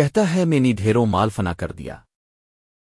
کہتا ہے میں نے ڈھیروں مال فنا کر دیا۔